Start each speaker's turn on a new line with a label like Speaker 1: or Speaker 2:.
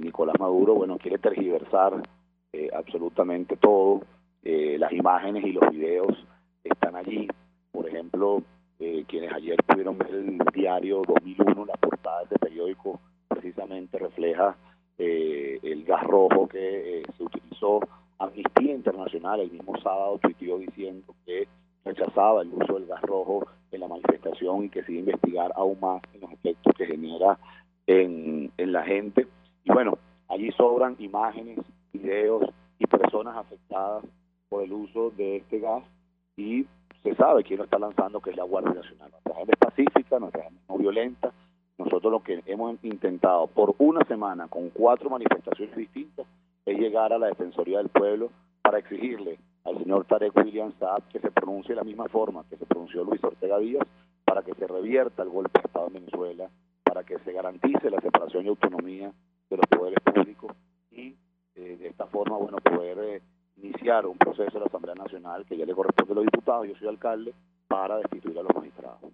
Speaker 1: Nicolás Maduro, bueno, quiere tergiversar absolutamente todo. las imágenes y los videos están allí. Por ejemplo, quienes ayer pudieron ver el diario 2001, la portada de este periódico precisamente refleja el gas rojo que se utilizó. Amnistía Internacional el mismo sábado tuiteó diciendo que rechazaba el uso del gas rojo en la manifestación y que a investigar aún más en los efectos que genera en, en la gente. Y bueno, allí sobran imágenes, videos y personas afectadas por el uso de este gas y se sabe quién lo está lanzando, que es la Guardia Nacional. Nuestra gente es pacífica, nuestra gente no violenta. Nosotros lo que hemos intentado por una semana con cuatro manifestaciones distintas es llegar a la Defensoría del Pueblo para exigirle al señor Tarek William Saab que se pronuncie de la misma forma que se pronunció Luis Ortega Díaz para que se revierta el golpe de Estado en Venezuela, para que se garantice la separación y autonomía de los poderes públicos y eh, de esta forma, bueno, poder eh, iniciar un proceso de la Asamblea Nacional que ya le corresponde a los diputados, yo soy alcalde, para destituir a los magistrados.